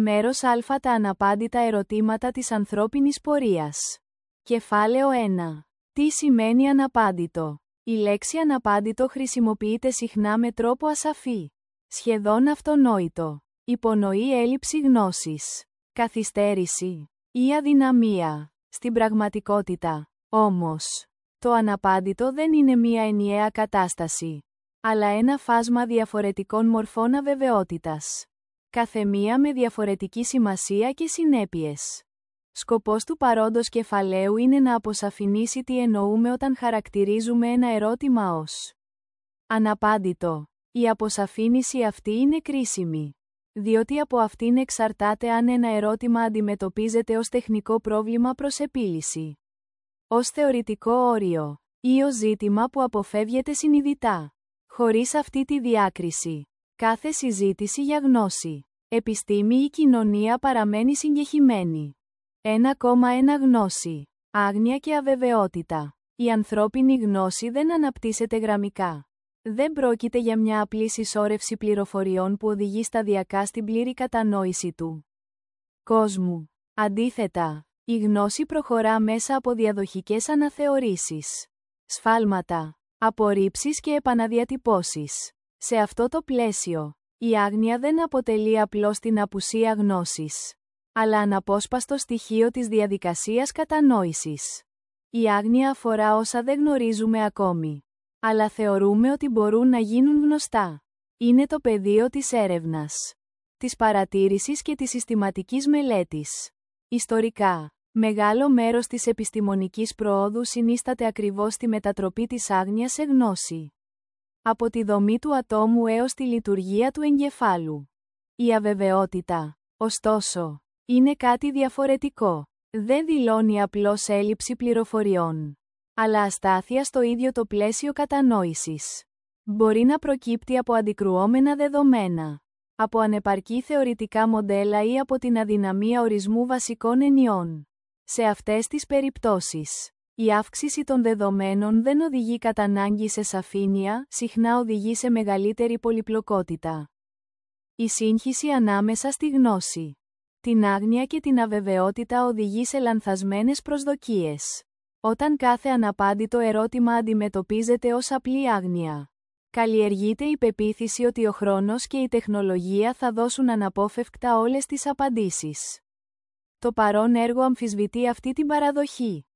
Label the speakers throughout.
Speaker 1: Μέρος Α τα αναπάντητα ερωτήματα της ανθρώπινης πορείας. Κεφάλαιο 1. Τι σημαίνει αναπάντητο; Η λέξη αναπάντητο χρησιμοποιείται συχνά με τρόπο ασαφή. Σχεδόν αυτονόητο. Υπονοεί έλλειψη γνώσης. Καθυστέρηση. Ή αδυναμία. Στην πραγματικότητα. Όμως. Το αναπάντητο δεν είναι μία ενιαία κατάσταση. Αλλά ένα φάσμα διαφορετικών μορφών αβεβαιότητας καθεμία με διαφορετική σημασία και συνέπειες. Σκοπός του παρόντος κεφαλαίου είναι να αποσαφηνίσει τι εννοούμε όταν χαρακτηρίζουμε ένα ερώτημα ως αναπάντητο. Η αποσαφήνιση αυτή είναι κρίσιμη. Διότι από αυτήν εξαρτάται αν ένα ερώτημα αντιμετωπίζεται ως τεχνικό πρόβλημα προς επίλυση. Ως θεωρητικό όριο. Ή ως ζήτημα που αποφεύγεται συνειδητά. Χωρίς αυτή τη διάκριση. Κάθε συζήτηση για γνώση, επιστήμη ή κοινωνία παραμένει συγκεχημένη. 1,1 γνώση, άγνοια και αβεβαιότητα. Η ανθρώπινη γνώση δεν αναπτύσσεται γραμμικά. Δεν πρόκειται για μια απλή συσσόρευση πληροφοριών που οδηγεί σταδιακά στην πλήρη κατανόηση του κόσμου. Αντίθετα, η γνώση προχωρά μέσα από διαδοχικές αναθεωρήσεις, σφάλματα, απορρίψεις και επαναδιατυπώσεις. Σε αυτό το πλαίσιο, η άγνοια δεν αποτελεί απλώς την απουσία γνώσης, αλλά αναπόσπαστο στοιχείο της διαδικασίας κατανόησης. Η άγνοια αφορά όσα δεν γνωρίζουμε ακόμη, αλλά θεωρούμε ότι μπορούν να γίνουν γνωστά. Είναι το πεδίο της έρευνας, της παρατήρησης και της συστηματικής μελέτης. Ιστορικά, μεγάλο μέρος της επιστημονικής προόδου συνίσταται ακριβώς στη μετατροπή της άγνοιας σε γνώση από τη δομή του ατόμου έως τη λειτουργία του εγκεφάλου. Η αβεβαιότητα, ωστόσο, είναι κάτι διαφορετικό. Δεν δηλώνει απλώς έλλειψη πληροφοριών, αλλά αστάθεια στο ίδιο το πλαίσιο κατανόησης. Μπορεί να προκύπτει από αντικρουόμενα δεδομένα, από ανεπαρκή θεωρητικά μοντέλα ή από την αδυναμία ορισμού βασικών ενιών. Σε αυτές τις περιπτώσεις, η αύξηση των δεδομένων δεν οδηγεί κατά ανάγκη σε σαφήνεια, συχνά οδηγεί σε μεγαλύτερη πολυπλοκότητα. Η σύγχυση ανάμεσα στη γνώση, την άγνοια και την αβεβαιότητα οδηγεί σε λανθασμένες προσδοκίες. Όταν κάθε αναπάντητο ερώτημα αντιμετωπίζεται ως απλή άγνοια. Καλλιεργείται η πεποίθηση ότι ο χρόνος και η τεχνολογία θα δώσουν αναπόφευκτα όλες τις απαντήσεις. Το παρόν έργο αμφισβητεί αυτή την παραδοχή.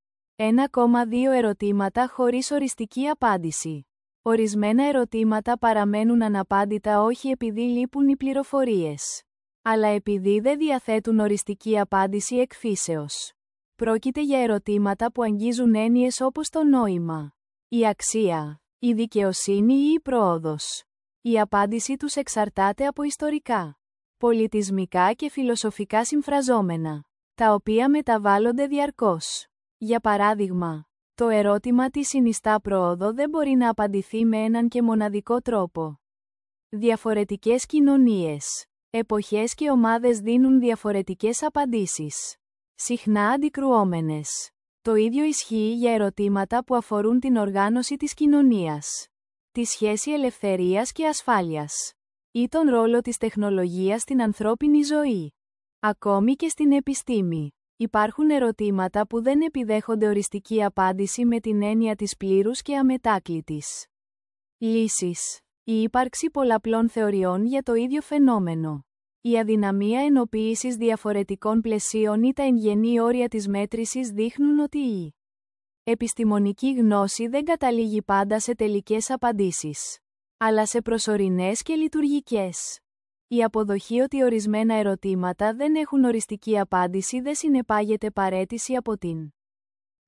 Speaker 1: 1,2 ερωτήματα χωρίς οριστική απάντηση. Ορισμένα ερωτήματα παραμένουν αναπάντητα όχι επειδή λείπουν οι πληροφορίες, αλλά επειδή δεν διαθέτουν οριστική απάντηση εκφύσεως. Πρόκειται για ερωτήματα που αγγίζουν έννοιες όπως το νόημα, η αξία, η δικαιοσύνη ή η πρόοδος. Η απάντηση τους εξαρτάται από ιστορικά, πολιτισμικά και φιλοσοφικά συμφραζόμενα, τα οποία μεταβάλλονται διαρκώς. Για παράδειγμα, το ερώτημα τι συνιστά πρόοδο δεν μπορεί να απαντηθεί με έναν και μοναδικό τρόπο. Διαφορετικές κοινωνίες, εποχές και ομάδες δίνουν διαφορετικές απαντήσεις. Συχνά αντικρουόμενες. Το ίδιο ισχύει για ερωτήματα που αφορούν την οργάνωση της κοινωνίας, τη σχέση ελευθερίας και ασφάλειας ή τον ρόλο της τεχνολογίας στην ανθρώπινη ζωή. Ακόμη και στην επιστήμη. Υπάρχουν ερωτήματα που δεν επιδέχονται οριστική απάντηση με την έννοια της πλήρους και αμετάκλητης. Λύσεις. Η ύπαρξη πολλαπλών θεωριών για το ίδιο φαινόμενο. Η αδυναμία ενοποίησης διαφορετικών πλαισίων ή τα εγγενή όρια της μέτρησης δείχνουν ότι η επιστημονική γνώση δεν καταλήγει πάντα σε τελικές απαντήσεις, αλλά σε προσωρινές και λειτουργικές. Η αποδοχή ότι ορισμένα ερωτήματα δεν έχουν οριστική απάντηση δεν συνεπάγεται παρέτηση από την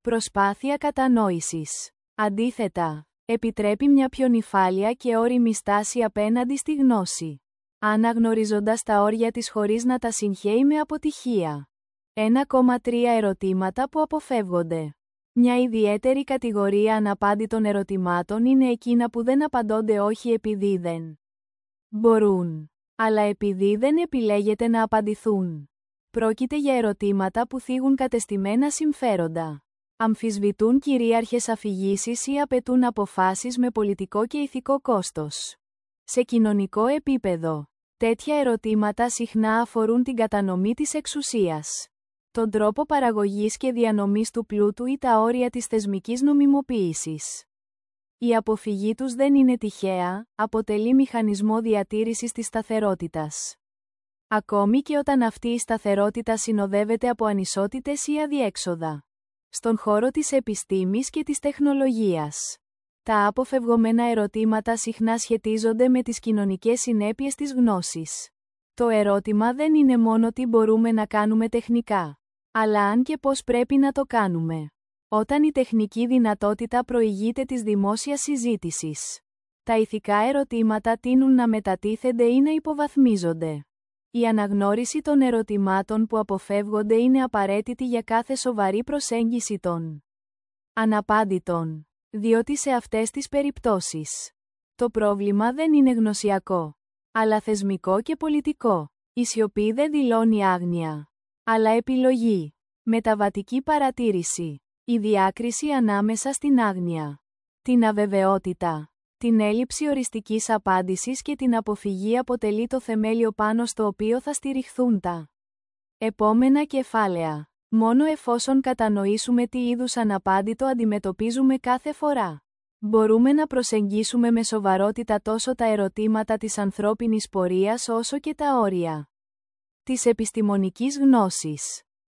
Speaker 1: προσπάθεια κατανόησης. Αντίθετα, επιτρέπει μια πιο νυφάλια και όρημη στάση απέναντι στη γνώση. Αναγνωρίζοντας τα όρια της χωρίς να τα συγχαίει με αποτυχία. 1,3 ερωτήματα που αποφεύγονται. Μια ιδιαίτερη κατηγορία αναπάντητων ερωτημάτων είναι εκείνα που δεν απαντώνται όχι επειδή δεν μπορούν αλλά επειδή δεν επιλέγεται να απαντηθούν. Πρόκειται για ερωτήματα που θίγουν κατεστημένα συμφέροντα. Αμφισβητούν κυρίαρχες αφηγήσεις ή απαιτούν αποφάσεις με πολιτικό και ηθικό κόστος. Σε κοινωνικό επίπεδο, Τέτοια ερωτήματα συχνά αφορούν την κατανομή της εξουσίας. Τον τρόπο παραγωγής και διανομής του πλούτου ή τα όρια της θεσμικής νομιμοποίησης. Η αποφυγή τους δεν είναι τυχαία, αποτελεί μηχανισμό διατήρησης της σταθερότητας. Ακόμη και όταν αυτή η σταθερότητα συνοδεύεται από ανισότητες ή αδιέξοδα. Στον χώρο της επιστήμης και της τεχνολογίας. Τα αποφευγωμένα ερωτήματα συχνά σχετίζονται με τις κοινωνικές συνέπειες της γνώσης. Το ερώτημα δεν είναι μόνο τι μπορούμε να κάνουμε τεχνικά, αλλά αν και πώς πρέπει να το κάνουμε. Όταν η τεχνική δυνατότητα προηγείται της δημόσιας συζήτησης. Τα ηθικά ερωτήματα τείνουν να μετατίθενται ή να υποβαθμίζονται. Η αναγνώριση των ερωτημάτων που αποφεύγονται είναι απαραίτητη για κάθε σοβαρή προσέγγιση των αναπάντητων. Διότι σε αυτές τις περιπτώσεις, το πρόβλημα δεν είναι γνωσιακό, αλλά θεσμικό και πολιτικό. Η σιωπή δεν δηλώνει άγνοια, αλλά επιλογή. Μεταβατική παρατήρηση. Η διάκριση ανάμεσα στην άγνοια, την αβεβαιότητα, την έλλειψη οριστικής απάντησης και την αποφυγή αποτελεί το θεμέλιο πάνω στο οποίο θα στηριχθούν τα επόμενα κεφάλαια. Μόνο εφόσον κατανοήσουμε τι είδους αναπάντητο αντιμετωπίζουμε κάθε φορά. Μπορούμε να προσεγγίσουμε με σοβαρότητα τόσο τα ερωτήματα της ανθρώπινης πορείας όσο και τα όρια της επιστημονικής γνώσης.